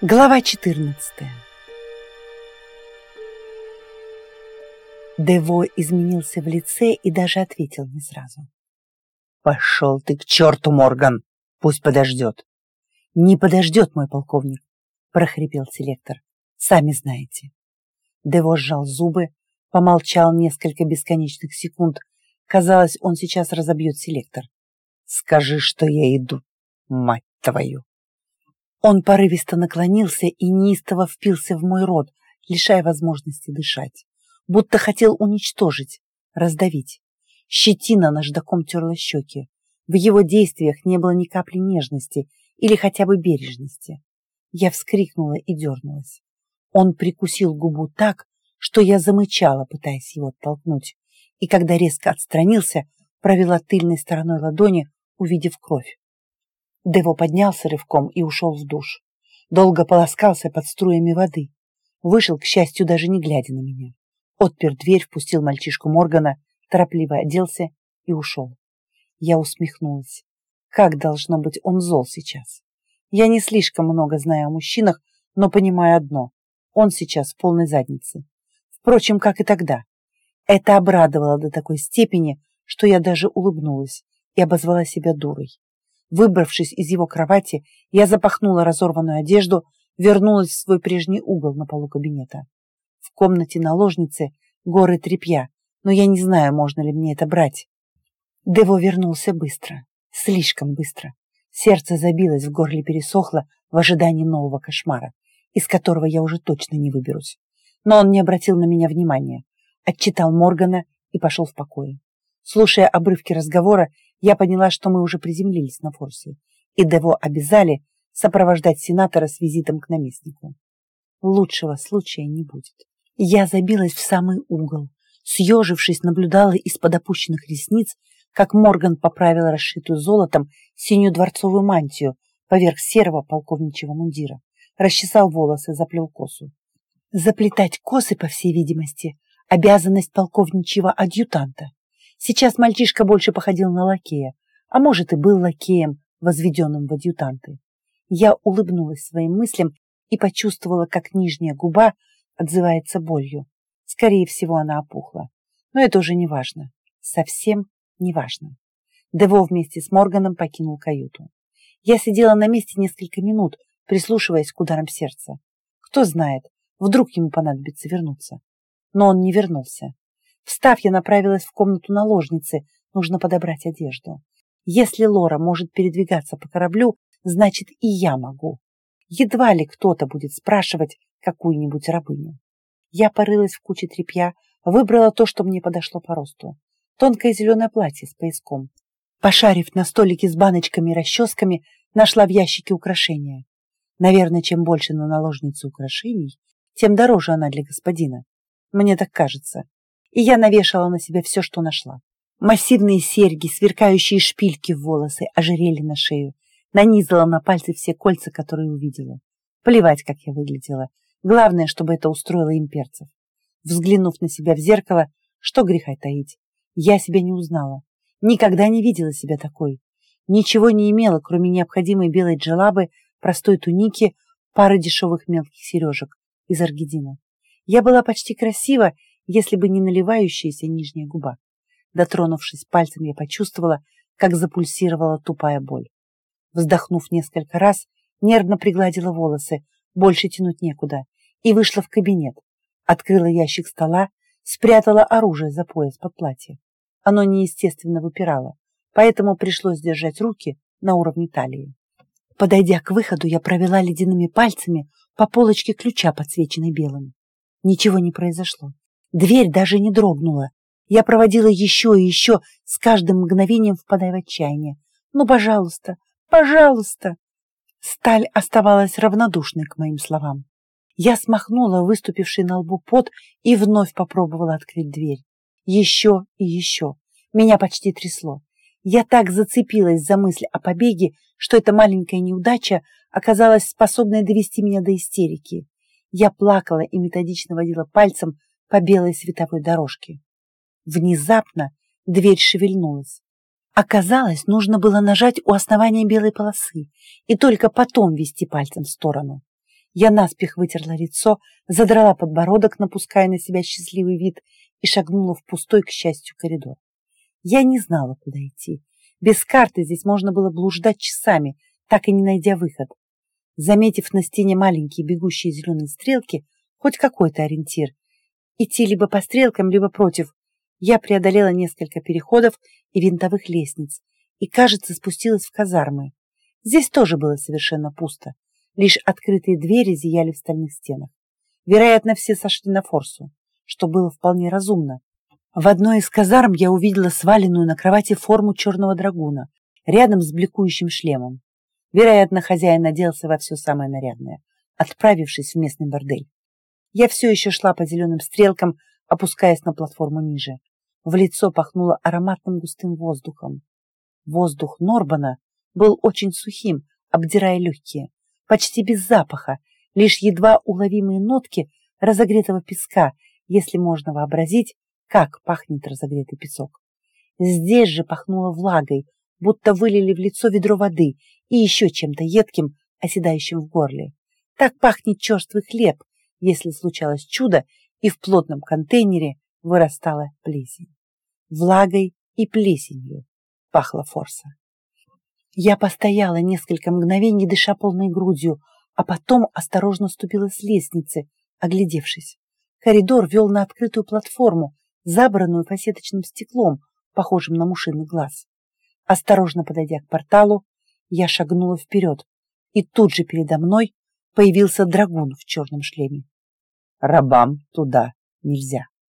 Глава 14 Дево изменился в лице и даже ответил не сразу. «Пошел ты к черту, Морган! Пусть подождет!» «Не подождет, мой полковник!» — прохрипел селектор. «Сами знаете». Дево сжал зубы, помолчал несколько бесконечных секунд. Казалось, он сейчас разобьет селектор. «Скажи, что я иду, мать твою!» Он порывисто наклонился и неистово впился в мой рот, лишая возможности дышать, будто хотел уничтожить, раздавить. Щетина наждаком терла щеки. В его действиях не было ни капли нежности или хотя бы бережности. Я вскрикнула и дернулась. Он прикусил губу так, что я замычала, пытаясь его оттолкнуть, и когда резко отстранился, провела тыльной стороной ладони, увидев кровь. Дево поднялся рывком и ушел в душ. Долго полоскался под струями воды. Вышел, к счастью, даже не глядя на меня. Отпер дверь, впустил мальчишку Моргана, торопливо оделся и ушел. Я усмехнулась. Как должно быть он зол сейчас? Я не слишком много знаю о мужчинах, но понимаю одно. Он сейчас в полной заднице. Впрочем, как и тогда. Это обрадовало до такой степени, что я даже улыбнулась и обозвала себя дурой. Выбравшись из его кровати, я запахнула разорванную одежду, вернулась в свой прежний угол на полу кабинета. В комнате наложницы горы тряпья, но я не знаю, можно ли мне это брать. Дево вернулся быстро, слишком быстро. Сердце забилось, в горле пересохло в ожидании нового кошмара, из которого я уже точно не выберусь. Но он не обратил на меня внимания, отчитал Моргана и пошел в покое. Слушая обрывки разговора, я поняла, что мы уже приземлились на форсе, и Дево обязали сопровождать сенатора с визитом к наместнику. Лучшего случая не будет. Я забилась в самый угол, съежившись, наблюдала из-под опущенных ресниц, как Морган поправил расшитую золотом синюю дворцовую мантию поверх серого полковничьего мундира, расчесал волосы, заплел косу. Заплетать косы, по всей видимости, обязанность полковничьего адъютанта. Сейчас мальчишка больше походил на лакея, а может и был лакеем, возведенным в адъютанты. Я улыбнулась своим мыслям и почувствовала, как нижняя губа отзывается болью. Скорее всего, она опухла. Но это уже не важно. Совсем не важно. Дево вместе с Морганом покинул каюту. Я сидела на месте несколько минут, прислушиваясь к ударам сердца. Кто знает, вдруг ему понадобится вернуться. Но он не вернулся. Встав, я направилась в комнату наложницы. Нужно подобрать одежду. Если Лора может передвигаться по кораблю, значит и я могу. Едва ли кто-то будет спрашивать какую-нибудь рабыню. Я порылась в куче тряпья, выбрала то, что мне подошло по росту. Тонкое зеленое платье с пояском. Пошарив на столике с баночками и расческами, нашла в ящике украшения. Наверное, чем больше на наложнице украшений, тем дороже она для господина. Мне так кажется и я навешала на себя все, что нашла. Массивные серьги, сверкающие шпильки в волосы, ожерелье на шею. Нанизала на пальцы все кольца, которые увидела. Плевать, как я выглядела. Главное, чтобы это устроило имперцев. Взглянув на себя в зеркало, что греха таить, я себя не узнала. Никогда не видела себя такой. Ничего не имела, кроме необходимой белой джелабы, простой туники, пары дешевых мелких сережек из аргидина. Я была почти красива если бы не наливающаяся нижняя губа. Дотронувшись пальцем, я почувствовала, как запульсировала тупая боль. Вздохнув несколько раз, нервно пригладила волосы, больше тянуть некуда, и вышла в кабинет. Открыла ящик стола, спрятала оружие за пояс под платье. Оно неестественно выпирало, поэтому пришлось держать руки на уровне талии. Подойдя к выходу, я провела ледяными пальцами по полочке ключа, подсвеченной белым. Ничего не произошло. Дверь даже не дрогнула. Я проводила еще и еще, с каждым мгновением впадая в отчаяние. «Ну, пожалуйста, пожалуйста!» Сталь оставалась равнодушной к моим словам. Я смахнула выступивший на лбу пот и вновь попробовала открыть дверь. Еще и еще. Меня почти трясло. Я так зацепилась за мысль о побеге, что эта маленькая неудача оказалась способной довести меня до истерики. Я плакала и методично водила пальцем по белой световой дорожке. Внезапно дверь шевельнулась. Оказалось, нужно было нажать у основания белой полосы и только потом вести пальцем в сторону. Я наспех вытерла лицо, задрала подбородок, напуская на себя счастливый вид и шагнула в пустой, к счастью, коридор. Я не знала, куда идти. Без карты здесь можно было блуждать часами, так и не найдя выход. Заметив на стене маленькие бегущие зеленые стрелки, хоть какой-то ориентир, идти либо по стрелкам, либо против, я преодолела несколько переходов и винтовых лестниц и, кажется, спустилась в казармы. Здесь тоже было совершенно пусто. Лишь открытые двери зияли в стальных стенах. Вероятно, все сошли на форсу, что было вполне разумно. В одной из казарм я увидела сваленную на кровати форму черного драгуна рядом с бликующим шлемом. Вероятно, хозяин оделся во все самое нарядное, отправившись в местный бордель. Я все еще шла по зеленым стрелкам, опускаясь на платформу ниже. В лицо пахнуло ароматным густым воздухом. Воздух Норбана был очень сухим, обдирая легкие почти без запаха, лишь едва уловимые нотки разогретого песка, если можно вообразить, как пахнет разогретый песок. Здесь же пахнуло влагой, будто вылили в лицо ведро воды и еще чем-то едким, оседающим в горле. Так пахнет черствый хлеб, если случалось чудо, и в плотном контейнере вырастала плесень. Влагой и плесенью пахла форса. Я постояла несколько мгновений, дыша полной грудью, а потом осторожно ступила с лестницы, оглядевшись. Коридор вел на открытую платформу, забранную фасеточным стеклом, похожим на мушиный глаз. Осторожно подойдя к порталу, я шагнула вперед, и тут же передо мной появился драгун в черном шлеме. Рабам туда нельзя.